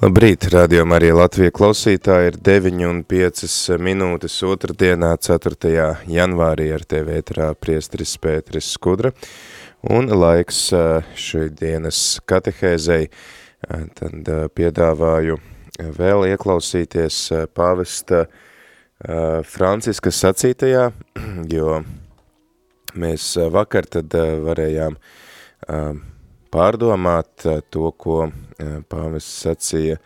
Labrīt, rādījumā arī Latvija klausītāji ir 9 un 5 minūtes otrdienā 4. janvārī ar tevi ētrā priestris Pēteris Skudra un laiks šī dienas katehēzei, tad piedāvāju vēl ieklausīties pāvesta Franciska sacītajā, jo mēs vakar tad varējām pārdomāt to, ko pāvests sacīja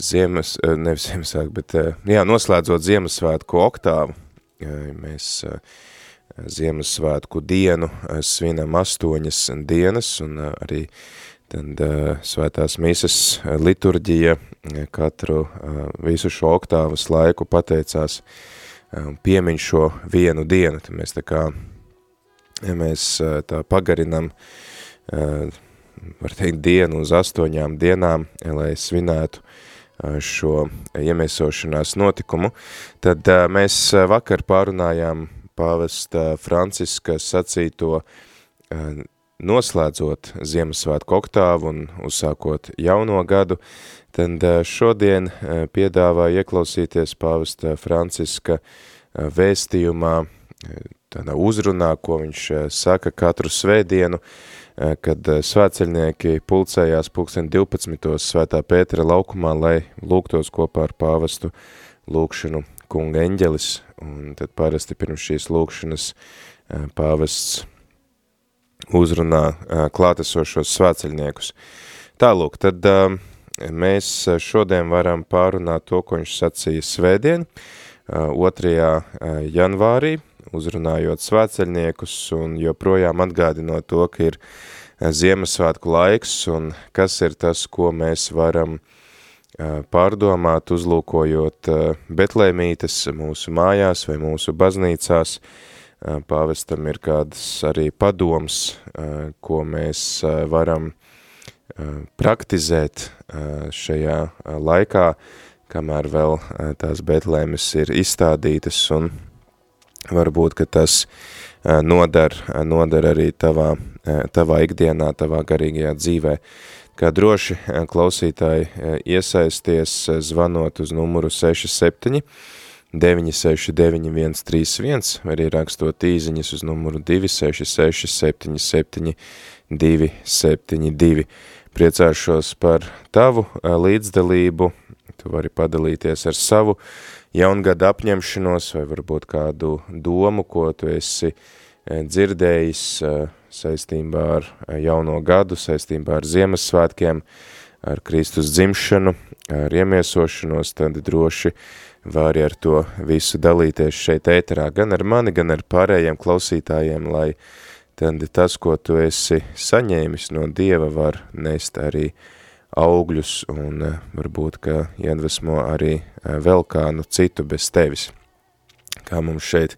Ziemas, nevis Ziemassvētku, bet jā, noslēdzot Ziemassvētku oktāvu, mēs Ziemassvētku dienu svinam astoņas dienas un arī tad svētās mīsas liturģija katru visu šo oktāvas laiku pateicās piemiņ šo vienu dienu, tad mēs tā kā, ja mēs tā pagarinam var teikt, dienu uz astoņām dienām, lai svinētu šo iemiesošanās notikumu, tad mēs vakar pārunājām pāvesta Franciska sacīto noslēdzot Ziemassvētku oktāvu un uzsākot jauno gadu, tad šodien piedāvā ieklausīties pāvesta Franciska vēstījumā, tādā uzrunā, ko viņš saka katru svētdienu, Eh, kad eh, svētceļnieki pulcējās pulksten 12. svētā Pētera laukumā, lai lūgtos kopā ar pāvestu lūkšanu kunga eņģelis, un tad parasti pirms šīs lūkšanas eh, pāvests uzrunā klātesošos svētceļniekus. Tālūk, tad mēs šodien varam pārunāt to, ko viņš sacīja svētdien, 2. janvārī, uzrunājot svētceļniekus un joprojām atgādinot to, ka ir eh, Ziemassvētku laiks un kas ir tas, ko mēs varam eh, pārdomāt, uzlūkojot eh, betlēmītes mūsu mājās vai mūsu baznīcās. Pāvestam ir kādas arī padoms, ko mēs varam praktizēt šajā laikā, kamēr vēl tās betlēmes ir izstādītas un varbūt, ka tas nodar, nodar arī tavā, tavā ikdienā, tavā garīgajā dzīvē. Kā droši klausītāji iesaisties zvanot uz numuru 67 969 131 vai arī rakstot īziņas uz numuru 266 77 272. Priecāšos par tavu līdzdalību, tu vari padalīties ar savu jaungada apņemšanos vai varbūt kādu domu, ko tu esi eh, dzirdējis eh, saistībā ar eh, jauno gadu, saistībā ar Ziemassvētkiem, ar Kristus dzimšanu, ar iemiesošanos, tad droši vari ar to visu dalīties šeit ēterā, gan ar mani, gan ar pārējiem klausītājiem, lai tad tas, ko tu esi saņēmis no Dieva, var nest arī uh, augļus un eh, varbūt, ka iedvesmo arī eh, vēl kādu citu bez tevis. Kā mums šeit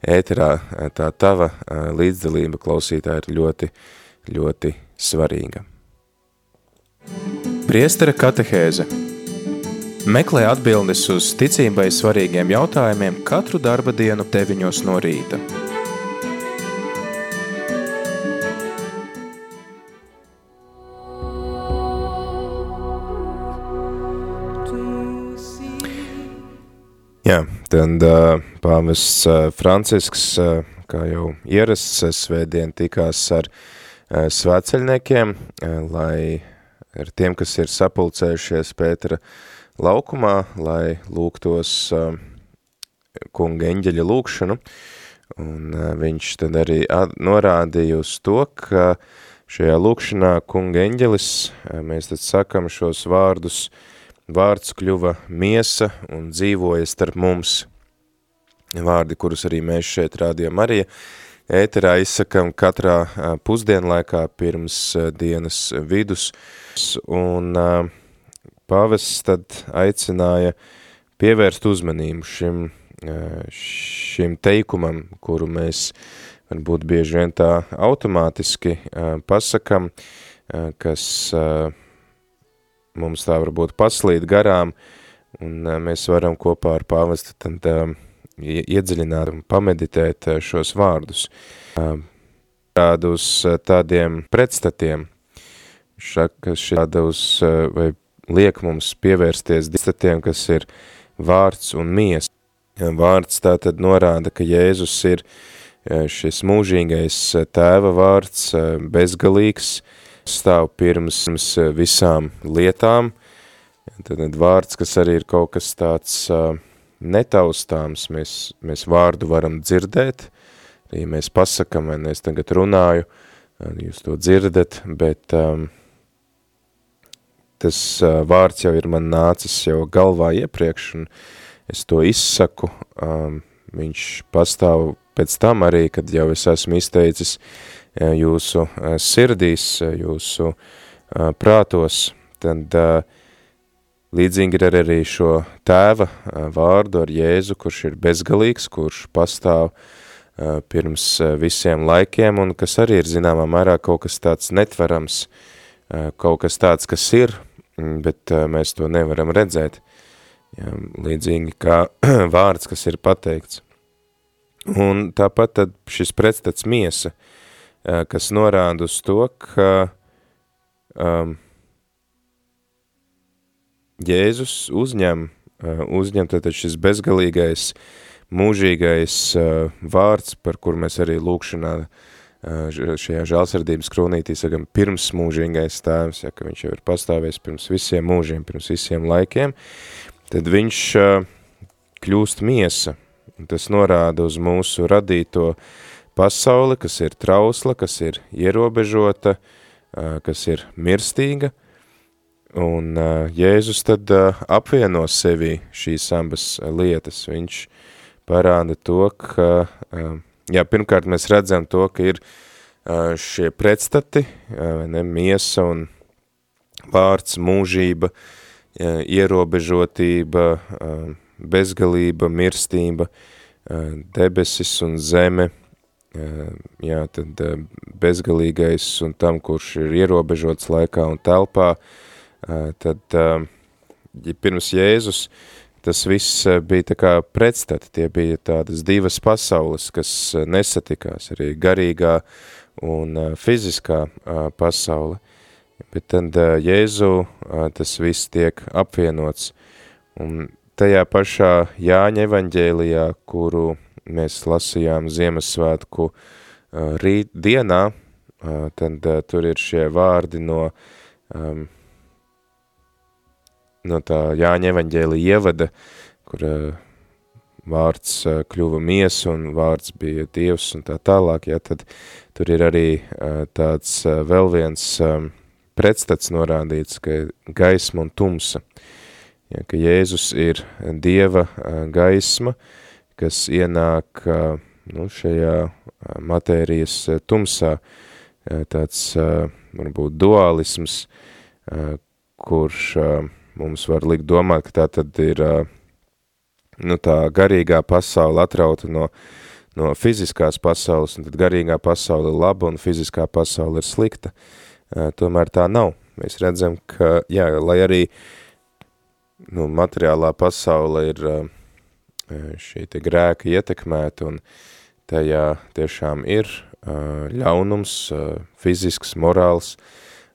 ēterā eh, tā tava līdzdalība klausītā ir ļoti, ļoti svarīga. Priestara katehēze Meklē atbildes uz ticībai svarīgiem jautājumiem katru darba dienu deviņos no rīta. Jā, tad uh, pāvests uh, Francisks, uh, kā jau ierasts, svētdien tikās ar uh, svētceļniekiem, uh, lai ar tiem, kas ir sapulcējušies Pētera laukumā, lai lūgtos uh, kunga eņģeļa lūkšanu, un uh, viņš tad arī norādīja uz to, ka šajā lūkšanā kunga eņģelis, uh, mēs tad sakam šos vārdus, uh, vārds kļuva miesa un dzīvoja starp mums. Vārdi, kurus arī mēs šeit rādījām arī ēterā izsakam katrā pusdienlaikā pirms dienas vidus, un pavests tad aicināja pievērst uzmanību šim, šim teikumam, kuru mēs varbūt bieži vien tā automātiski pasakam, kas mums tā varbūt paslīd garām, un mēs varam kopā ar pāvestu tad iedziļināt un pameditēt šos vārdus. Tādu uz tādiem pretstatiem, šāda uz, vai liek mums pievērsties distatiem, kas ir vārds un mies. Vārds tā tad norāda, ka Jēzus ir šis mūžīgais tēva vārds, bezgalīgs, stāv pirms visām lietām, tad vārds, kas arī ir kaut kas tāds uh, netaustāms, mēs, mēs vārdu varam dzirdēt, ja mēs pasakam, vai es tagad runāju, jūs to dzirdat, bet um, tas uh, vārds jau ir man nācis jau galvā iepriekš, un es to izsaku, um, viņš pastāv pēc tam arī, kad jau es esmu izteicis jūsu uh, sirdīs, uh, jūsu uh, prātos, tad uh, Līdzīgi ir arī šo tēva vārdu ar Jēzu, kurš ir bezgalīgs, kurš pastāv pirms visiem laikiem un kas arī ir zināmā mērā kaut kas tāds netverams, kaut kas tāds, kas ir, bet mēs to nevaram redzēt. Jā, līdzīgi kā vārds, kas ir pateikts. Un tāpat tad šis pretstats miesa, kas norāda uz to, ka um, Jēzus uzņem, uh, uzņem tātad šis bezgalīgais, mūžīgais uh, vārds, par kur mēs arī lūkšanā uh, šajā žālsardības kronītī sakam pirms mūžīgais tēvs, ja, ka viņš jau ir pastāvies pirms visiem mūžiem, pirms visiem laikiem, tad viņš kļūst miesa, un tas norāda uz mūsu radīto pasauli, kas ir trausla, kas ir ierobežota, kas ir mirstīga, Un Jēzus tad apvieno sevi šīs abas lietas. Viņš parāda to, ka, jā, pirmkārt mēs redzam to, ka ir šie pretstati, uh, ne, miesa un vārds, mūžība, ierobežotība, bezgalība, mirstība, debesis un zeme, jā, tad bezgalīgais un tam, kurš ir ierobežots laikā un telpā, tad ja pirms Jēzus tas viss bija tā kā pretstati, tie bija tādas divas pasaules, kas nesatikās, arī garīgā un fiziskā pasaule. Bet tad Jēzu tas viss tiek apvienots. Un tajā pašā Jāņa evaņģēlijā, kuru mēs lasījām Ziemassvētku rīt dienā, tad tur ir šie vārdi no um, no tā Jāņa evaņģēli ievada, kur uh, vārds uh, kļuva mies un vārds bija Dievs un tā tālāk, ja, tad tur ir arī uh, tāds uh, vēl viens um, pretstats norādīts, ka gaisma un tumsa, ja, ka Jēzus ir Dieva uh, gaisma, kas ienāk uh, nu, šajā uh, matērijas uh, tumsā, uh, tāds uh, varbūt dualisms, uh, kurš uh, mums var likt domāt, ka tā tad ir nu, tā garīgā pasaule atrauta no, no fiziskās pasaules, un tad garīgā pasaule ir laba un fiziskā pasaule ir slikta. Tomēr tā nav. Mēs redzam, ka, jā, lai arī nu, materiālā pasaule ir šī te grēka ietekmēta un tajā tiešām ir ļaunums, fizisks, morāls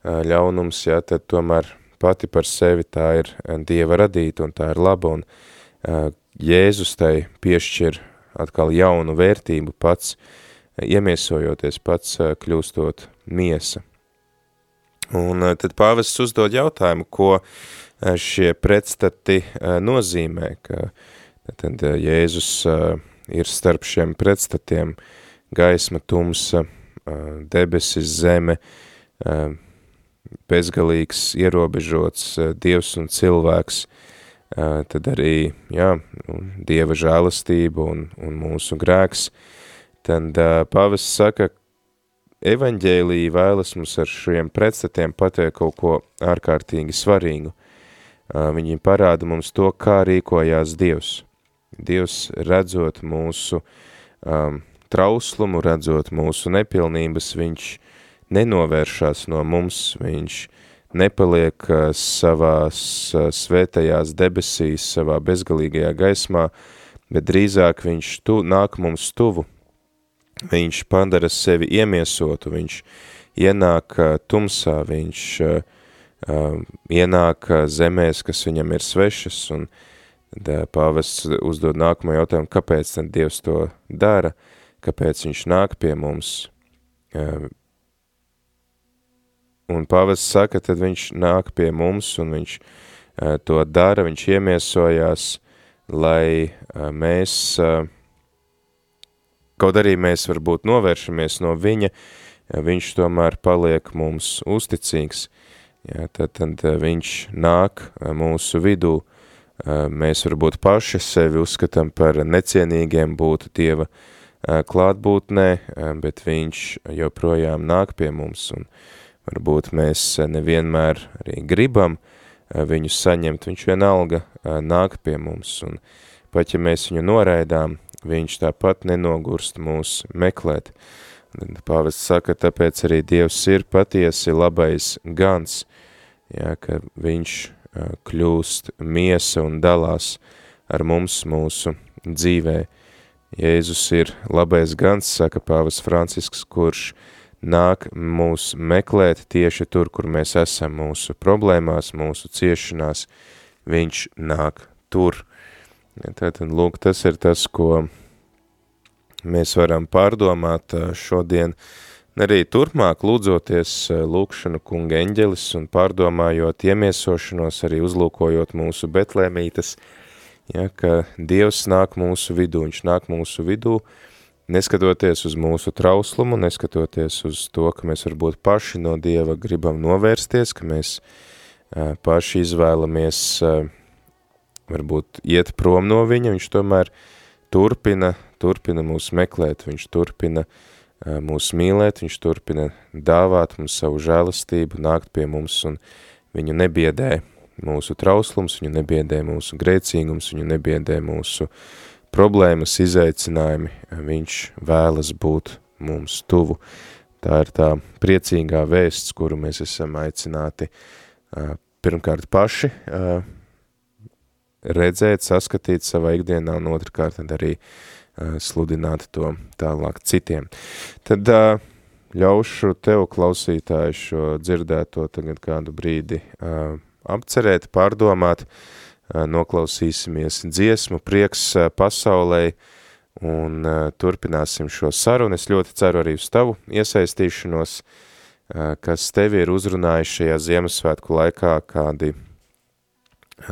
ļaunums, jā, tad tomēr pati par sevi tā ir Dieva radīta un tā ir laba, un uh, Jēzus tai piešķir atkal jaunu vērtību pats, iemiesojoties pats, uh, kļūstot miesa. Un uh, tad pāvests uzdod jautājumu, ko uh, šie pretstati uh, nozīmē, ka tad uh, Jēzus uh, ir starp šiem pretstatiem gaisma, tumsa, uh, debesis, zeme, bezgalīgs, ierobežots eh, dievs un cilvēks, eh, tad arī, jā, Dieva žēlastība un, un mūsu grēks, tad pavests saka, evaņģēlija vēlas mums ar šiem pretstatiem pateikt kaut ko ārkārtīgi svarīgu. Viņi parāda mums to, kā rīkojās Dievs. Dievs redzot mūsu um, trauslumu, redzot mūsu nepilnības, viņš nenovēršās no mums, viņš nepaliek savās svētajās debesīs, savā bezgalīgajā gaismā, bet drīzāk viņš tu, nāk mums tuvu, viņš padara sevi iemiesotu, viņš ienāk tumsā, viņš uh, ienāk zemēs, kas viņam ir svešas, un pāvests uzdod nākamo jautājumu, kāpēc tad Dievs to dara, kāpēc viņš nāk pie mums. Uh, un pāvests saka, tad viņš nāk pie mums, un viņš uh, to dara, viņš iemiesojās, lai uh, mēs uh, Kaut arī mēs varbūt novēršamies no viņa, viņš tomēr paliek mums uzticīgs. Jā, tad, tad viņš nāk mūsu vidū. Mēs varbūt paši sevi uzskatām par necienīgiem būt Dieva klātbūtnē, bet viņš joprojām nāk pie mums un varbūt mēs nevienmēr arī gribam viņu saņemt, viņš vienalga nāk pie mums un pat ja mēs viņu noraidām, viņš tāpat nenogurst mūs meklēt. Pāvests saka, tāpēc arī Dievs ir patiesi labais gans, jā, ka viņš kļūst miesa un dalās ar mums mūsu dzīvē. Jēzus ir labais gans, saka Pāvas Francisks, kurš nāk mūs meklēt tieši tur, kur mēs esam mūsu problēmās, mūsu ciešanās, viņš nāk tur. Tātad, lūk, tas ir tas, ko mēs varam pārdomāt šodien, arī turpmāk lūdzoties lūkšanu kunga eņģelis un pārdomājot iemiesošanos, arī uzlūkojot mūsu betlēmītes, ja, ka Dievs nāk mūsu vidū, viņš nāk mūsu vidū, neskatoties uz mūsu trauslumu, neskatoties uz to, ka mēs varbūt paši no Dieva gribam novērsties, ka mēs paši izvēlamies varbūt iet prom no viņa, viņš tomēr turpina, turpina mūs meklēt, viņš turpina mūs mīlēt, viņš turpina dāvāt mums savu žēlastību, nākt pie mums un viņu nebiedē mūsu trauslums, viņu nebiedē mūsu grēcīgums, viņu nebiedē mūsu problēmas, izaicinājumi, viņš vēlas būt mums tuvu. Tā ir tā priecīgā vēsts, kuru mēs esam aicināti pirmkārt paši redzēt, saskatīt savā ikdienā un otrkārt arī uh, sludināt to tālāk citiem. Tad uh, ļaušu tev, klausītāji, šo dzirdēto tagad kādu brīdi uh, apcerēt, pārdomāt, uh, noklausīsimies dziesmu prieks uh, pasaulē un uh, turpināsim šo sarunu. Es ļoti ceru arī uz tavu iesaistīšanos, uh, kas tevi ir uzrunājuši šajā Ziemassvētku laikā, kādi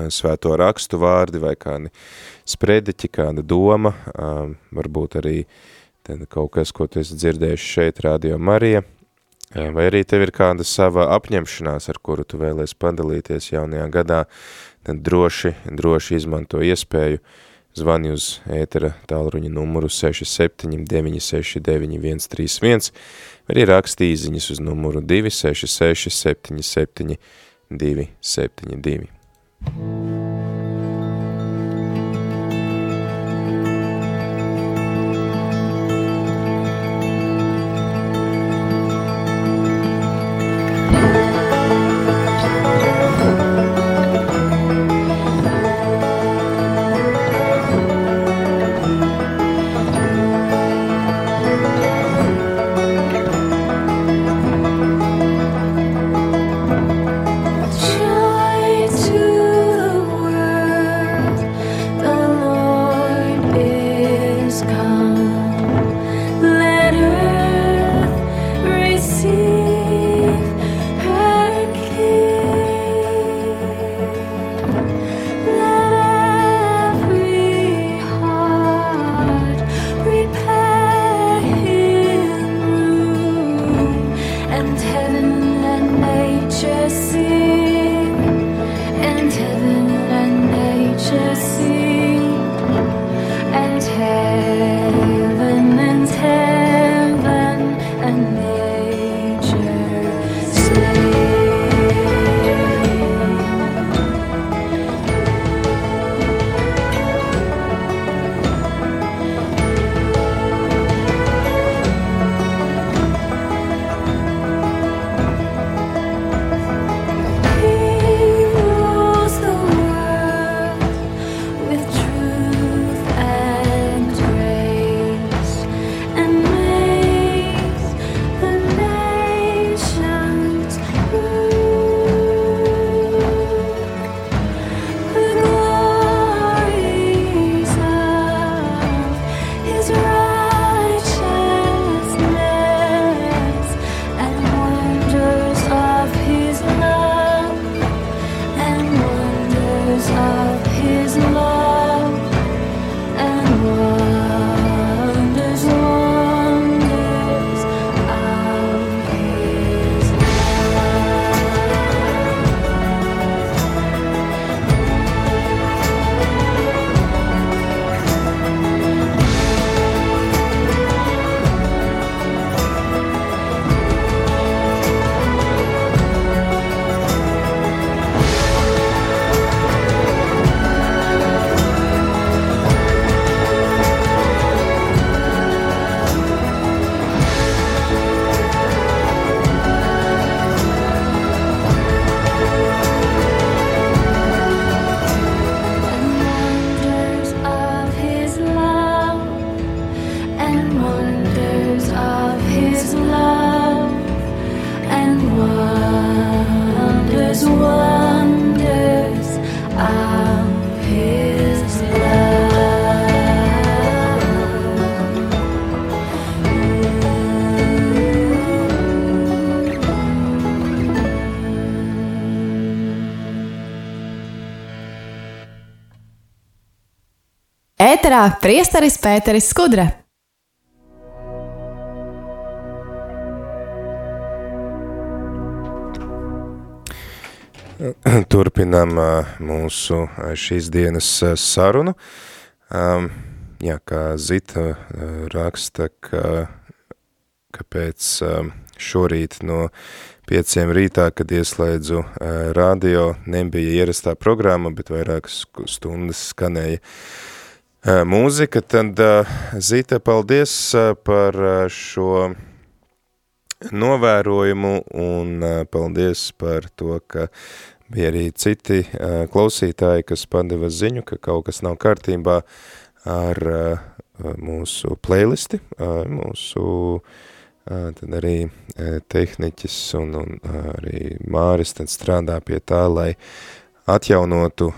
svēto rakstu vārdi vai kādi sprediķi, kāda doma, varbūt arī kaut kas, ko tu esi dzirdējuši šeit, Radio Marija, vai arī tev ir kāda sava apņemšanās, ar kuru tu vēlies padalīties jaunajā gadā, tad droši, droši izmanto iespēju, zvani uz ētera tālruņa numuru 679 131, vai arī raksti īziņas uz numuru 266 77 272. Ēterā priesteris Pēteris Skudra. Turpinām mūsu šīs dienas sarunu. Jā, kā Zita raksta, ka, ka pēc šorīt no pieciem rītā, kad ieslēdzu radio, nebija ierastā programma, bet vairākas stundas skanēja mūzika, tad Zita, paldies par šo novērojumu un paldies par to, ka bija arī citi klausītāji, kas padeva ziņu, ka kaut kas nav kārtībā ar mūsu playlisti, mūsu tad arī tehniķis un, un arī Māris tad strādā pie tā, lai atjaunotu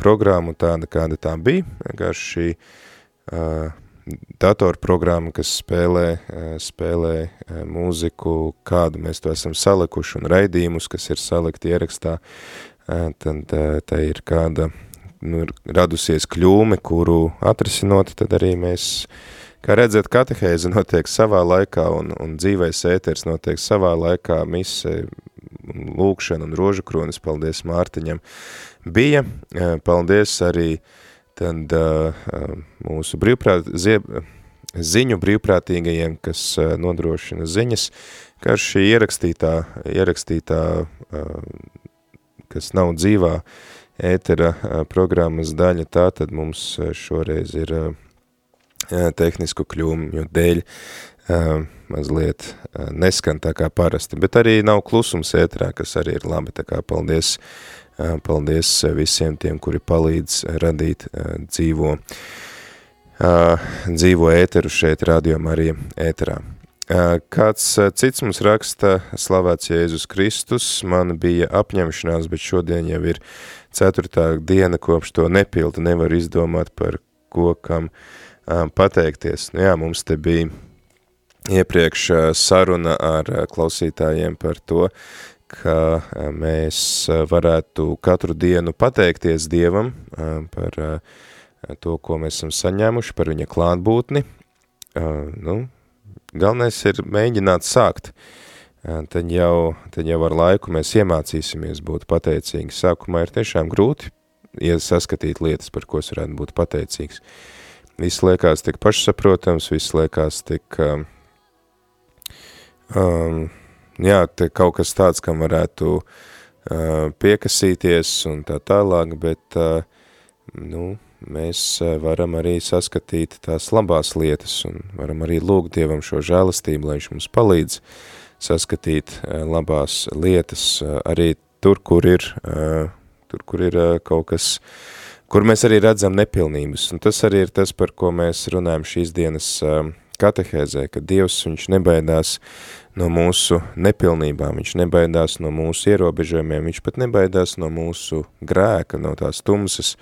programmu tāda, kāda tā bija, vienkārši šī datorprogramma, kas spēlē, spēlē mūziku, kādu mēs to esam salikuši, un raidījumus, kas ir salikti ierakstā, tad tā ir kāda nu, radusies kļūme, kuru atrisinot, tad arī mēs, kā redzēt, katehēze notiek savā laikā, un, un dzīvais ēters notiek savā laikā, mise, lūkšana un rožu kronis, paldies Mārtiņam, bija, paldies arī tad uh, mūsu brīvprāt, zieb, ziņu brīvprātīgajiem, kas nodrošina ziņas, ka šī ierakstītā, ierakstītā kas nav dzīvā ētera programmas daļa, tā tad mums šoreiz ir tehnisku kļūmu dēļ mazliet neskan tā kā parasti, bet arī nav klusums ēterā, kas arī ir labi, tā kā paldies Paldies visiem tiem, kuri palīdz radīt dzīvo, dzīvo ēteru šeit, Radio Marija ēterā. Kāds cits mums raksta, slavēts Jēzus Kristus, man bija apņemšanās, bet šodien jau ir ceturtā diena, kopš to nepildu, nevar izdomāt par ko kam pateikties. Nu jā, mums te bija iepriekš saruna ar klausītājiem par to, ka mēs varētu katru dienu pateikties Dievam par to, ko mēs esam saņēmuši, par viņa klātbūtni. Nu, galvenais ir mēģināt sākt. Tad jau, tad jau ar laiku mēs iemācīsimies būt pateicīgi. Sākumā ir tiešām grūti saskatīt lietas, par ko es varētu būt pateicīgs. Viss liekas tik pašsaprotams, viss liekas tik um, um, jā, te kaut kas tāds, kam varētu uh, piekasīties un tā tālāk, bet, uh, nu, mēs varam arī saskatīt tās labās lietas un varam arī lūgt Dievam šo žēlastību, lai viņš mums palīdz saskatīt uh, labās lietas arī tur, kur ir, uh, tur, kur ir uh, kaut kas, kur mēs arī redzam nepilnības. Un tas arī ir tas, par ko mēs runājam šīs dienas uh, katehēzē, ka Dievs viņš nebaidās no mūsu nepilnībām, viņš nebaidās no mūsu ierobežojumiem, viņš pat nebaidās no mūsu grēka, no tās tumsas,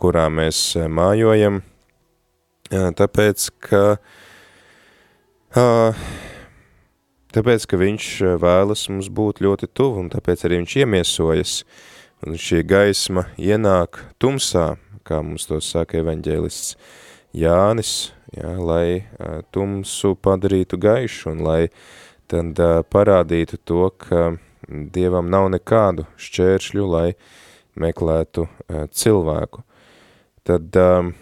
kurā mēs mājojam, tāpēc, ka, tāpēc, ka viņš vēlas mums būt ļoti tuvu, un tāpēc arī viņš iemiesojas, un šī gaisma ienāk tumsā, kā mums to saka evaņģēlists Jānis, ja, lai uh, tumsu padarītu gaišu un lai tad uh, parādītu to, ka Dievam nav nekādu šķēršļu, lai meklētu uh, cilvēku. Tad um,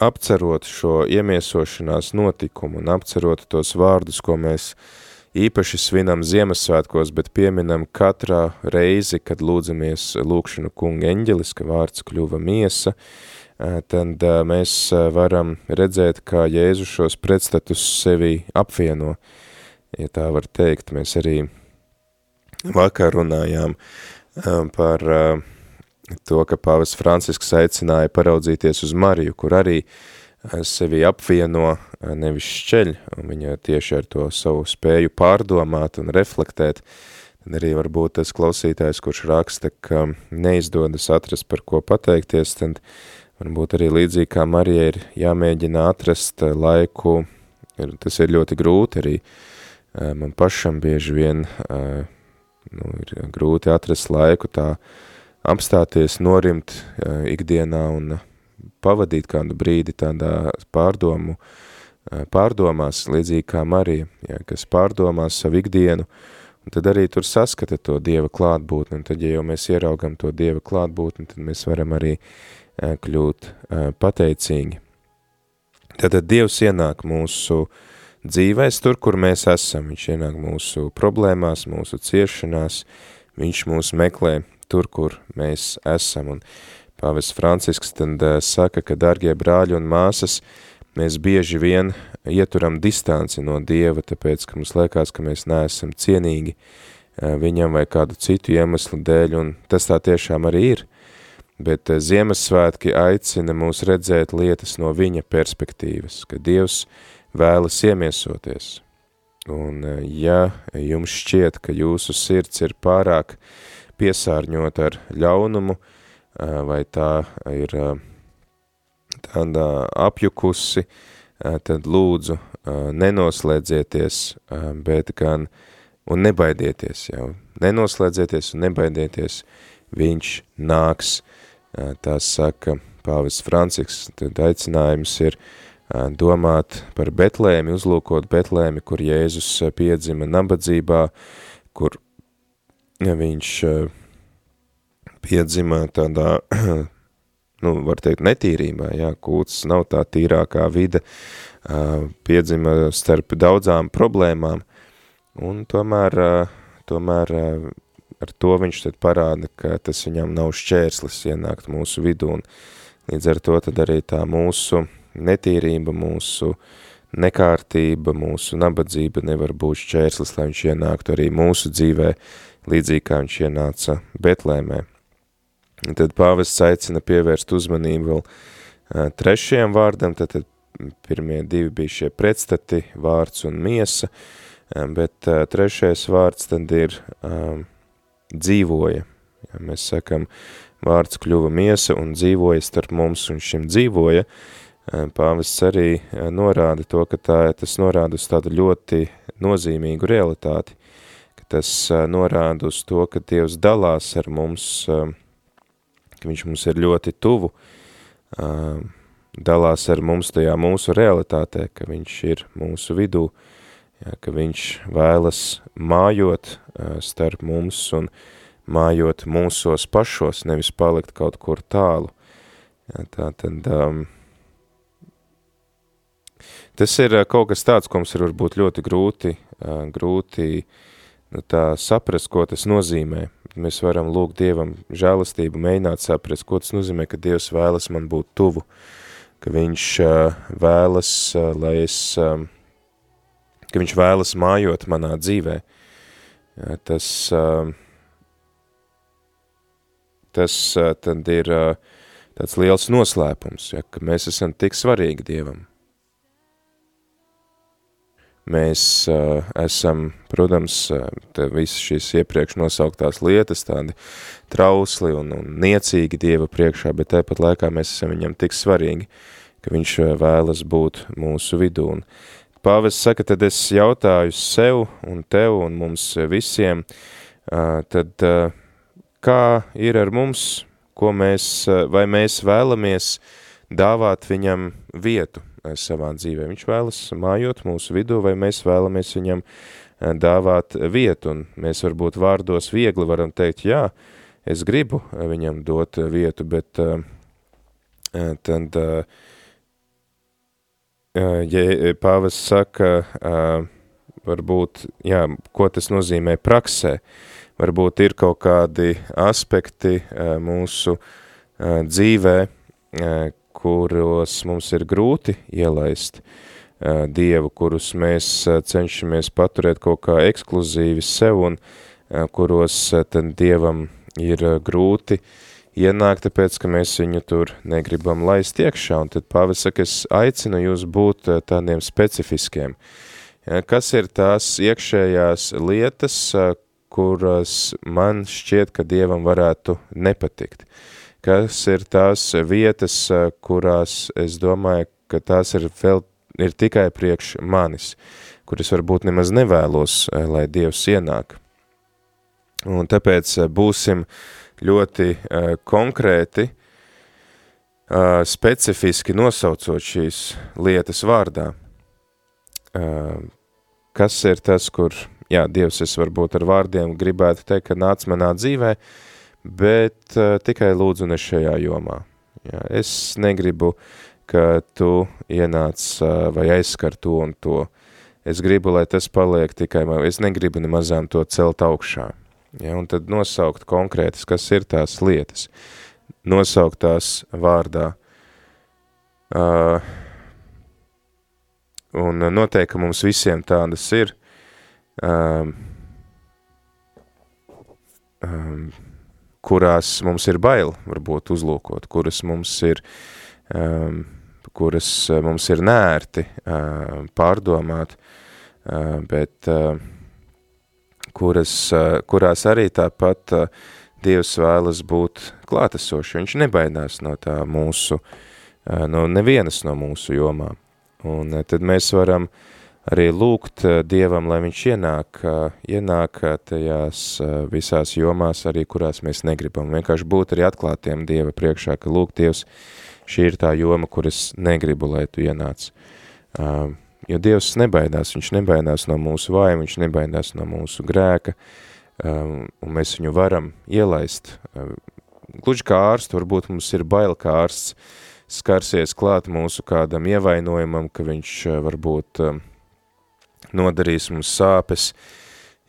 apcerot šo iemiesošanās notikumu un apcerot tos vārdus, ko mēs īpaši svinam Ziemassvētkos, bet pieminam katrā reizi, kad lūdzamies lūkšanu kunga eņģelis, ka vārds kļuva miesa, uh, tad eh, mēs eh, varam redzēt, kā Jēzus šos pretstatus sevi apvieno. Ja tā var teikt, mēs arī vakar runājām par to, ka Pāvis Francisks aicināja paraudzīties uz Mariju, kur arī sevi apvieno, nevis šķeļ, un viņa tieši ar to savu spēju pārdomāt un reflektēt, tad arī varbūt tas klausītājs, kurš raksta, ka neizdodas atrast par ko pateikties, tad Varbūt arī līdzīgi kā Marija ir jāmēģina atrast eh, laiku, ir, tas ir ļoti grūti arī eh, man pašam bieži vien, eh, nu, ir grūti atrast laiku tā apstāties, norimt ikdienā un pavadīt kādu brīdi tādā pārdomu, pārdomās, līdzīgi kā Marija, ja, kas pārdomās savu ikdienu, un tad arī tur saskata to Dieva klātbūtni, un tad, ja jau mēs ieraugam to Dieva klātbūtni, tad mēs varam arī kļūt pateicīgi. Tātad Dievs ienāk mūsu dzīvēs tur, kur mēs esam. Viņš ienāk mūsu problēmās, mūsu ciešanās, viņš mūs meklē tur, kur mēs esam. Un pāvests Francisks tad uh, saka, ka, dargie brāļi un māsas, mēs bieži vien ieturam distanci no Dieva, tāpēc, ka mums liekas, ka mēs neesam cienīgi viņam vai kādu citu iemeslu dēļ, un tas tā tiešām arī ir. Bet uh, Ziemassvētki aicina mūs redzēt lietas no viņa perspektīvas, ka Dievs uh, vēlas iemiesoties. Un e, ja jums šķiet, ka jūsu sirds ir pārāk piesārņot ar ļaunumu, e, vai tā ir tāda apjukusi, tad lūdzu nenoslēdzieties, bet gan, un nebaidieties jau, nenoslēdzieties un nebaidieties, viņš nāks, tā saka Pāvis Franciks, tad aicinājums ir, domāt par Betlēmi, uzlūkot Betlēmi, kur Jēzus piedzima nabadzībā, kur viņš piedzima tādā, nu, var teikt, netīrībā, jā, kūts nav tā tīrākā vide, piedzima starp daudzām problēmām, un tomēr, tomēr ar to viņš tad parāda, ka tas viņam nav šķērslis ienākt mūsu vidū, un līdz ar to tad arī tā mūsu netīrība, mūsu nekārtība, mūsu nabadzība nevar būt šķērslis, lai viņš ienāktu arī mūsu dzīvē, līdzīgi kā viņš ienāca Betlēmē. Tad pāvests aicina pievērst uzmanību vēl trešajam vārdam, tad, tad pirmie divi bija šie pretstati, vārds un miesa, bet trešais vārds tad ir um, dzīvoja. Ja mēs sakam, vārds kļuva miesa un dzīvoja starp mums un šim dzīvoja, uh, pāvests arī norāda to, ka tā, tas norāda uz tādu ļoti nozīmīgu realitāti, ka tas norāda uz to, ka Dievs dalās ar mums, ka viņš mums ir ļoti tuvu, dalās ar mums tajā mūsu realitātē, ka viņš ir mūsu vidū, ja, ka viņš vēlas mājot starp mums un mājot mūsos pašos, nevis palikt kaut kur tālu. Ja, tā tad um, Tas ir kaut kas tāds, ko mums ir varbūt ļoti grūti, grūti nu, tā saprast, ko tas nozīmē. Mēs varam lūgt Dievam žēlastību, mēģināt saprast, ko tas nozīmē, ka Dievs vēlas man būt tuvu, ka viņš vēlas, lai es, ka viņš vēlas mājot manā dzīvē. Tas, tas tad ir tāds liels noslēpums, ja, ka mēs esam tik svarīgi Dievam. Mēs uh, esam, protams, visas šīs iepriekš nosauktās lietas, tādi trausli un, un niecīgi Dieva priekšā, bet tāpat laikā mēs esam viņam tik svarīgi, ka viņš vēlas būt mūsu vidū. Un Pāvis saka, tad es jautāju sev un tev un mums visiem, tad kā ir ar mums, ko mēs, vai mēs vēlamies dāvāt viņam vietu, savā dzīvē. Viņš vēlas mājot mūsu vidū, vai mēs vēlamies viņam dāvāt vietu, un mēs varbūt vārdos viegli varam teikt, jā, es gribu viņam dot vietu, bet tad, ja pāvis saka, uh, varbūt, jā, ko tas nozīmē praksē, varbūt ir kaut kādi aspekti mūsu dzīvē, kuros mums ir grūti ielaist Dievu, kurus mēs cenšamies paturēt kaut kā ekskluzīvi sev un kuros tad Dievam ir uh, ienākt, tāpēc, ka mēs viņu tur negribam laist iekšā, un tad pāvis saka, es aicinu jūs būt uh, tādiem specifiskiem. Kas ir tās iekšējās lietas, uh, kuras man šķiet, ka Dievam varētu nepatikt? Uh, kas ir tās vietas, kurās es domāju, ka tās ir vēl ir tikai priekš manis, kuras varbūt nemaz nevēlos, lai Dievs ienāk. Un tāpēc būsim ļoti uh, konkrēti, uh, specifiski nosaucot šīs lietas vārdā. Uh, kas ir tas, kur, jā, Dievs, es varbūt ar vārdiem gribētu teikt, ka nāc manā dzīvē, bet uh, tikai lūdzu ne šajā jomā. Jā, es negribu, ka tu ienāc uh, vai aizskar to un to. Es gribu, lai tas paliek tikai, es negribu nemazām to celt augšā. Ja, un tad nosaukt konkrētas, kas ir tās lietas. Nosaukt tās vārdā. Uh, un noteikti, ka mums visiem tādas ir. Um, um, kurās mums ir bail, varbūt uzlūkot, kuras mums ir, um, kuras mums ir nērti uh, pārdomāt, uh, bet uh, kuras, uh, kurās arī tāpat uh, Dievs vēlas būt klātesoši. Viņš nebaidās no tā mūsu, uh, no nevienas no mūsu jomām. Un uh, tad mēs varam uh, arī lūgt eh, Dievam, lai viņš ienāk, eh, ienāk eh, tajās visās jomās, arī kurās mēs negribam. Vienkārši būt arī atklātiem Dieva priekšā, ka lūgt Dievs, šī ir tā joma, kuras negribu, lai tu ienāc. Jo Dievs nebaidās, viņš nebaidās no mūsu vājuma, viņš nebaidās no mūsu grēka, un mēs viņu varam ielaist. Gluži kā ārstu, varbūt mums ir bail kā ārsts, skarsies klāt mūsu kādam ievainojumam, ka viņš varbūt nodarīs mums sāpes,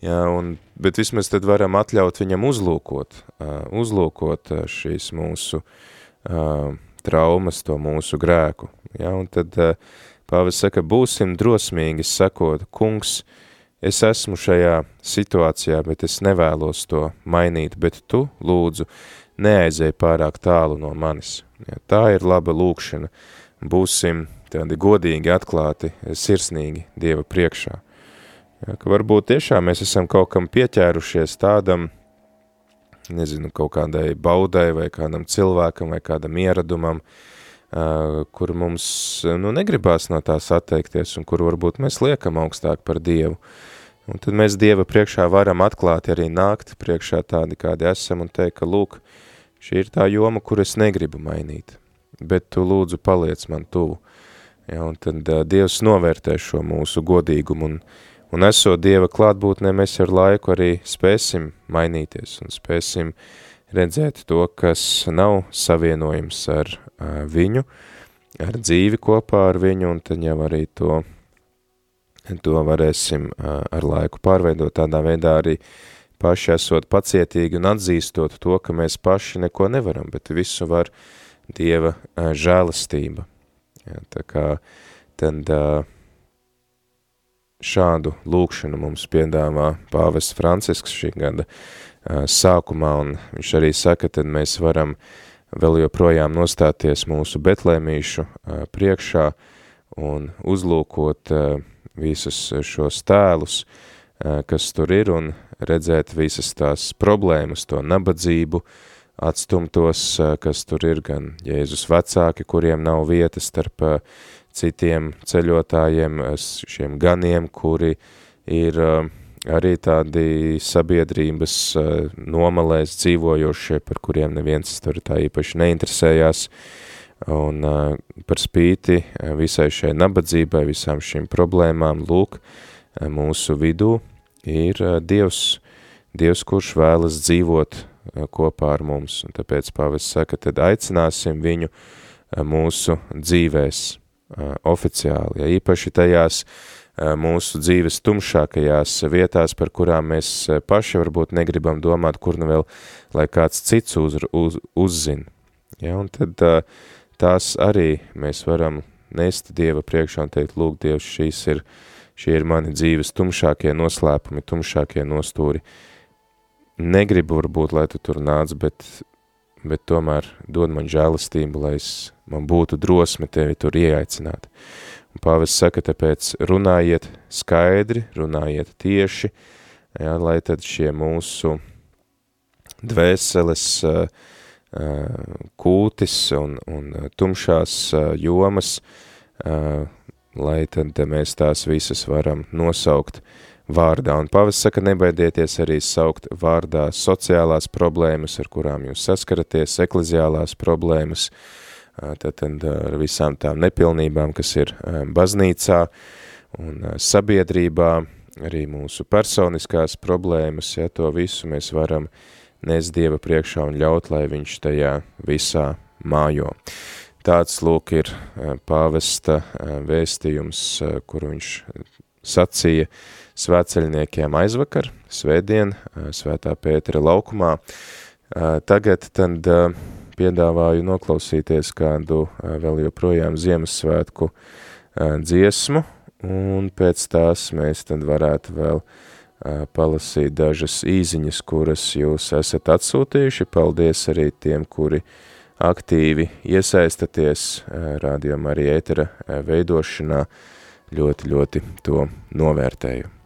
jā, un, bet vismaz tad varam atļaut viņam uzlūkot, uh, uzlūkot uh, šīs mūsu uh, traumas, to mūsu grēku, jā, un tad uh, Pāvis saka, būsim drosmīgi sakot, kungs, es esmu šajā situācijā, bet es nevēlos to mainīt, bet tu, lūdzu, neaizēj pārāk tālu no manis. Ja, tā ir laba lūkšana. Būsim tādi godīgi, atklāti, sirsnīgi Dieva priekšā. Ja, ka varbūt tiešām mēs esam kaut kam pieķērušies tādam, nezinu, kaut kādai baudai vai kādam cilvēkam vai kādam ieradumam, uh, kur mums nu, negribās no tās atteikties un kur varbūt mēs liekam augstāk par Dievu. Un tad mēs Dieva priekšā varam atklāti arī nākt priekšā tādi, kādi esam un teikt, ka lūk, šī ir tā joma, kur es negribu mainīt, bet tu lūdzu paliec man tuvu. Ja, un tad uh, Dievs novērtē šo mūsu godīgumu, un, un esot Dieva klātbūtnē, mēs ar laiku arī spēsim mainīties un spēsim redzēt to, kas nav savienojums ar viņu, ar dzīvi kopā ar viņu, un tad jau arī to, to varēsim ar laiku pārveidot tādā veidā arī paši esot pacietīgi un atzīstot to, ka mēs paši neko nevaram, bet visu var Dieva žēlastība. Ja, tā kā tad šādu lūkšanu mums piedāvā pāvests Francisks šī gada sākumā, un viņš arī saka, tad mēs varam vēl joprojām nostāties mūsu betlēmīšu priekšā un uzlūkot visus šos tēlus, kas tur ir, un redzēt visas tās problēmas, to nabadzību, uh, atstumtos, kas tur ir gan Jēzus vecāki, kuriem nav vietas starp citiem ceļotājiem, šiem ganiem, kuri ir arī tādi sabiedrības nomalēs dzīvojošie, par kuriem neviens tur tā īpaši neinteresējās, un par spīti visai šai nabadzībai, visām šīm problēmām, lūk, mūsu vidū ir Dievs, Dievs, kurš vēlas dzīvot Eh, kopā ar mums. Un tāpēc pavas saka, tad aicināsim viņu eh, mūsu dzīvēs eh, oficiāli, ja īpaši tajās mūsu dzīves tumšākajās vietās, par kurām mēs paši varbūt negribam domāt, kur nu vēl, lai kāds cits uz, uz, uzzina. Ja, un tad tās arī mēs varam nest Dieva priekšā un teikt, lūk, Dievs, šīs ir, šie ir mani dzīves tumšākie noslēpumi, tumšākie nostūri, negribu varbūt, lai tu tur nāc, bet, bet tomēr dod man žēlistību, lai es, man būtu drosme tevi tur ieaicināt. Un pāvis saka, tāpēc runājiet skaidri, runājiet tieši, jā, lai tad šie mūsu dvēseles uh, uh, kūtis un, un tumšās uh, jomas, lai tad mēs tās visas varam nosaukt vārdā. Un pavas saka, nebaidieties arī saukt vārdā sociālās problēmas, ar kurām jūs saskaraties, ekleziālās problēmas, tad, tad ar visām tām nepilnībām, kas ir baznīcā un sabiedrībā, arī mūsu personiskās problēmas, ja to visu mēs varam nes Dieva priekšā un ļaut, lai viņš tajā visā mājo. Tāds lūk ir pāvesta vēstījums, kuru viņš sacīja svētceļniekiem aizvakar, svētdien, svētā Pētera laukumā. Tagad tad piedāvāju noklausīties kādu vēl joprojām Ziemassvētku dziesmu, un pēc tās mēs tad varētu vēl palasīt dažas īziņas, kuras jūs esat atsūtījuši. Paldies arī tiem, kuri aktīvi iesaistaties rādījumā arī ētera veidošanā, ļoti, ļoti to novērtēju.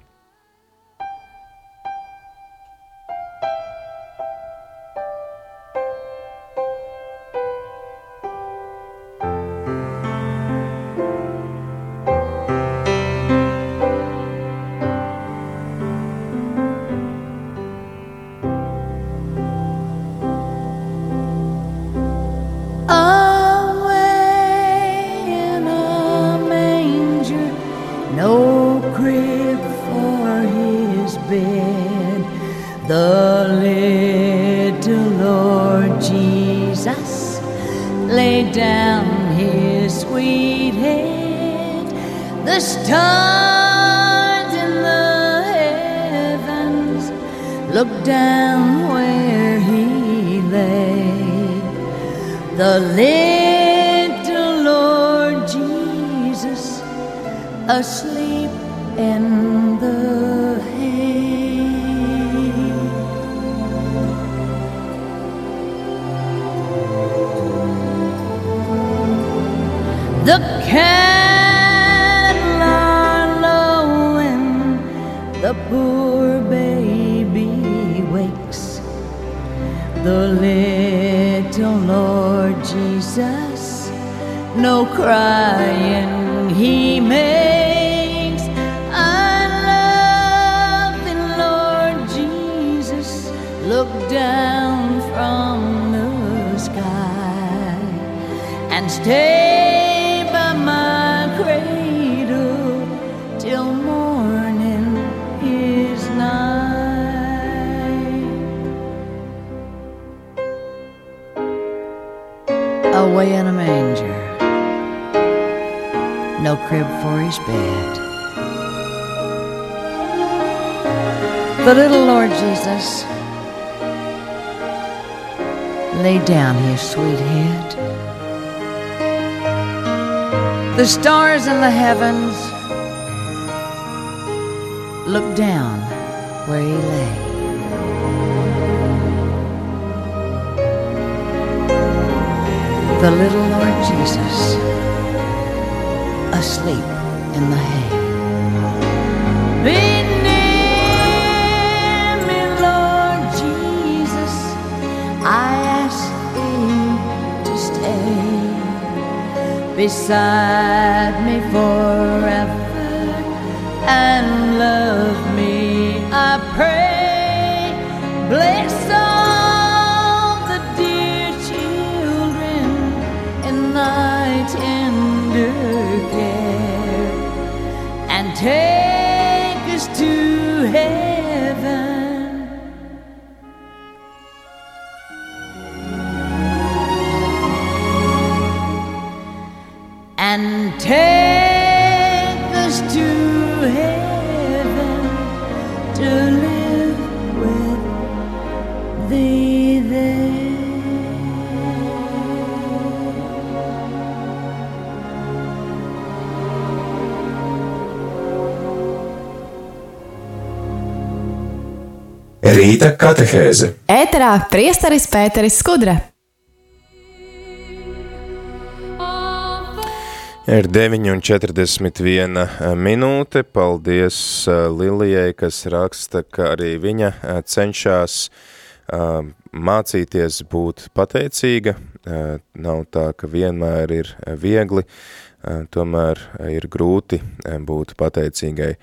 the cattle are lowing, the poor baby wakes. The little Lord Jesus, no crying he makes. I love the Lord Jesus, look down from the sky and stay. Away in a manger, no crib for his bed. The little Lord Jesus laid down his sweet head. The stars in the heavens looked down where he lay. The little Lord Jesus asleep in the hay. Me, Lord Jesus, I ask thee to stay beside me forever and love me, I pray. Bless Rīta katehēze. Ēterā priesteris Pēteris Skudra. Ir 9,41 minūte. Paldies uh, Lilijai, kas raksta, ka arī viņa uh, cenšas mācīties būt pateicīga. Nav tā, ka vienmēr ir viegli, tomēr ir grūti būt pateicīgai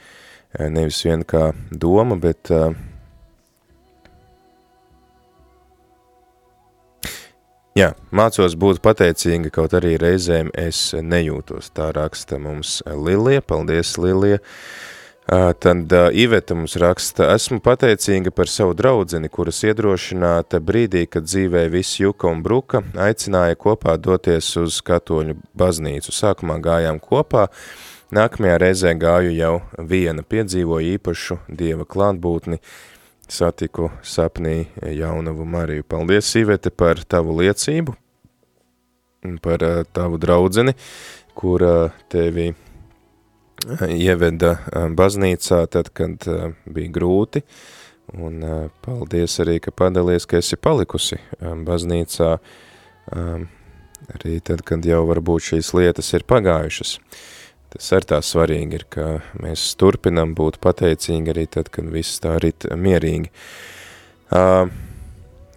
nevis vien kā doma, bet Jā, mācos būt pateicīga, kaut arī reizēm es nejūtos. Tā raksta mums Lilija. Paldies, Lilija. Tad Iveta mums raksta, esmu pateicīga par savu draudzeni, kuras iedrošināta brīdī, kad dzīvē viss juka un bruka, aicināja kopā doties uz katoļu baznīcu. Sākumā gājām kopā, nākamajā reizē gāju jau viena, piedzīvoju īpašu dieva klātbūtni, satiku sapnī jaunavu Mariju. Paldies, Ivete, par tavu liecību, par uh, tavu draudzeni, kura tevi uh, ieveda baznīcā tad, kad bija grūti, un paldies arī, ka padalies, ka esi palikusi baznīcā, arī tad, kad jau varbūt šīs lietas ir pagājušas. Uh, Tas ir tā svarīgi, ir, ka mēs turpinam būt pateicīgi arī tad, kad viss tā rit mierīgi. Uh,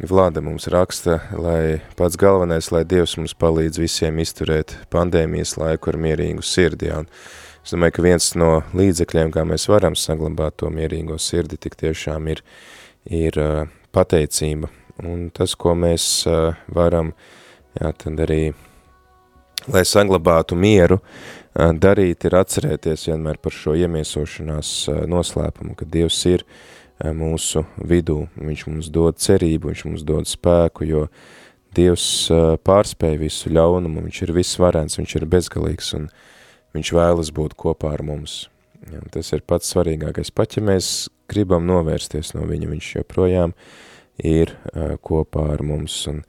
Vlada mums raksta, lai pats galvenais, lai Dievs mums palīdz visiem izturēt pandēmijas laiku ar mierīgu sirdi. Un es domāju, ka viens no līdzekļiem, kā mēs varam saglabāt to mierīgo sirdi, tik tiešām ir, ir uh, pateicība. Un tas, ko mēs uh, varam, jā, tad arī, lai saglabātu mieru, darīt, ir atcerēties vienmēr par šo iemiesošanās noslēpumu, ka Dievs ir mūsu vidū, Viņš mums dod cerību, Viņš mums dod spēku, jo Dievs pārspēja visu ļaunumu, Viņš ir visvarens, Viņš ir bezgalīgs un Viņš vēlas būt kopā ar mums. Ja, tas ir pats svarīgākais. Pat ja mēs gribam novērsties no viņa, viņš joprojām ir uh, kopā ar mums. Un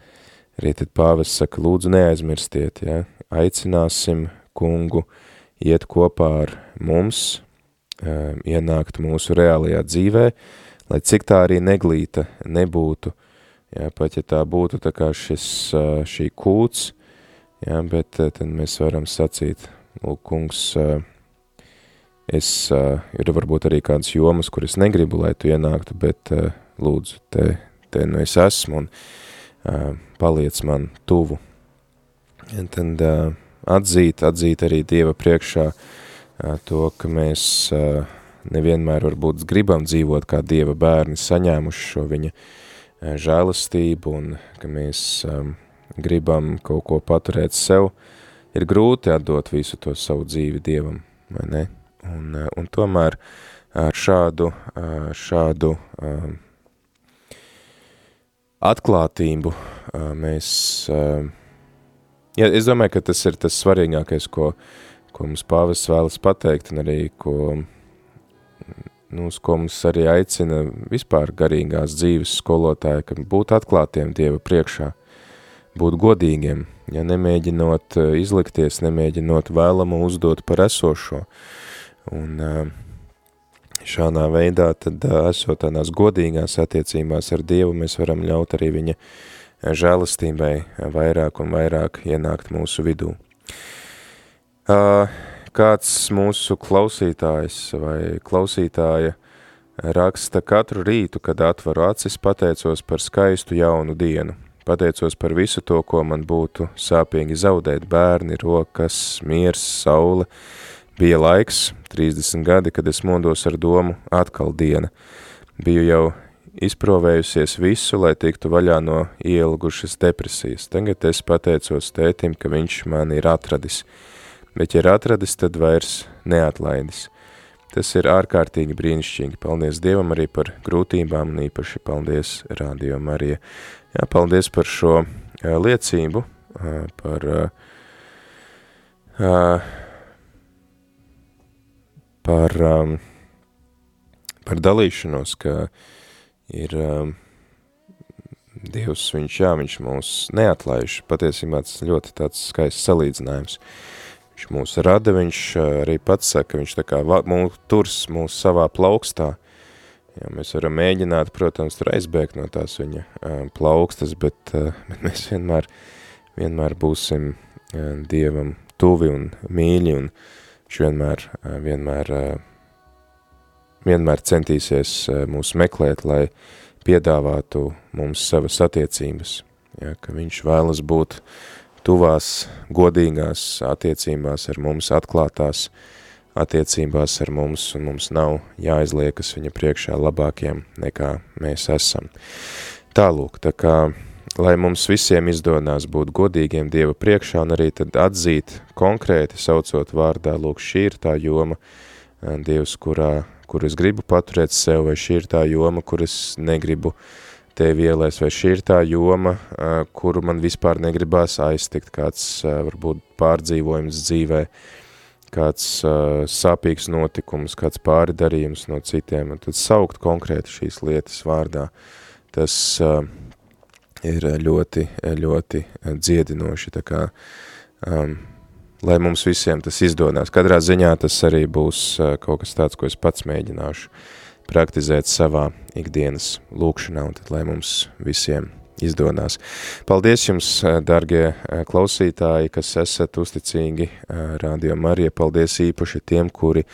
arī tad pāvis saka, lūdzu neaizmirstiet, ja, aicināsim kungu iet kopā ar mums, um, ienākt mūsu reālajā dzīvē, lai cik tā arī neglīta nebūtu, jā, pat ja tā būtu tā kā šis, uh, šī kūts, jā, bet uh, tad mēs varam sacīt, lūk, kungs, uh, es, ir varbūt arī kādas jomas, kur es negribu, lai tu ienāktu, bet lūdzu, te, te nu es esmu un paliec man tuvu. Un tad atzīt, atzīt arī Dieva priekšā to, ka mēs nevienmēr varbūt gribam dzīvot kā Dieva bērni, saņēmuši šo viņa žēlastību un ka mēs gribam kaut ko paturēt sev, ir grūti atdot visu to savu dzīvi Dievam, vai ne? Un, un tomēr ar šādu, šādu atklātību mēs Ja, es domāju, ka tas ir tas svarīgākais, ko, ko mums pāvests vēlas pateikt, un arī, ko, nu, uz ko mums arī aicina vispār garīgās dzīves skolotāja, ka būt atklātiem Dieva priekšā, būt godīgiem, ja nemēģinot eh, izlikties, nemēģinot vēlamu uzdot par esošo. Un eh, šādā veidā, tad eh, esot tādās godīgās attiecībās ar Dievu, mēs varam ļaut arī viņa uh, žēlastībai vairāk un vairāk ienākt mūsu vidū. Kāds mūsu klausītājs vai klausītāja raksta katru rītu, kad atvaru acis, pateicos par skaistu jaunu dienu. Pateicos par visu to, ko man būtu sāpīgi zaudēt bērni, rokas, miers, saule. Bija laiks, 30 gadi, kad es modos ar domu atkal diena. Biju jau izprovējusies visu, lai tiktu vaļā no ielgušas depresijas. Tagad es pateicos tētim, ka viņš mani ir atradis, bet ja ir atradis, tad vairs neatlaidis. Tas ir ārkārtīgi brīnišķīgi. Paldies Dievam arī par grūtībām un īpaši paldies Radio Marija. Jā, paldies par šo uh, liecību, uh, par, uh, par, um, par dalīšanos, ka uh, ir um, Dievs, viņš, jā, viņš mūs neatlaiž. Patiesībā tas ļoti tāds skaists salīdzinājums. Viņš mūs rada, viņš uh, arī pats saka, viņš tā kā mūs, turs mūs savā plaukstā. Jā, mēs varam mēģināt, protams, tur aizbēgt no tās viņa uh, plaukstas, bet, uh, bet mēs vienmēr, vienmēr būsim uh, Dievam tuvi un mīļi, un viņš vienmēr, uh, vienmēr uh, vienmēr centīsies eh, mūs meklēt, lai piedāvātu mums savas attiecības, ja, ka viņš vēlas būt tuvās, godīgās attiecībās ar mums atklātās attiecībās ar mums, un mums nav jāizliekas viņa priekšā labākiem nekā mēs esam. Tālūk, tā kā, lai mums visiem izdodās būt godīgiem Dieva priekšā un arī tad atzīt konkrēti saucot vārdā, lūk, šī ir tā joma, Dievs, kurā, kur es gribu paturēt sev, vai šī ir tā joma, kur es negribu tevi ielēs, vai šī ir tā joma, kuru man vispār negribās aiztikt, kāds varbūt pārdzīvojums dzīvē, kāds sāpīgs notikums, kāds pāridarījums no citiem, un tad saukt konkrēti šīs lietas vārdā, tas ir ļoti, ļoti dziedinoši, tā kā, um, lai mums visiem tas izdodās. Katrā ziņā tas arī būs uh, kaut kas tāds, ko es pats mēģināšu praktizēt savā ikdienas lūkšanā, un tad lai mums visiem izdodās. Paldies jums, dargie klausītāji, kas esat uzticīgi Radio Marija. Paldies īpaši tiem, kuri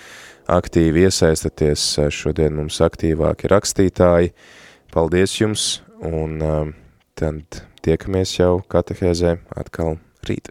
aktīvi iesaistaties. Šodien mums aktīvāki rakstītāji. Paldies jums, un tad tiekamies jau katehēzē atkal rīt.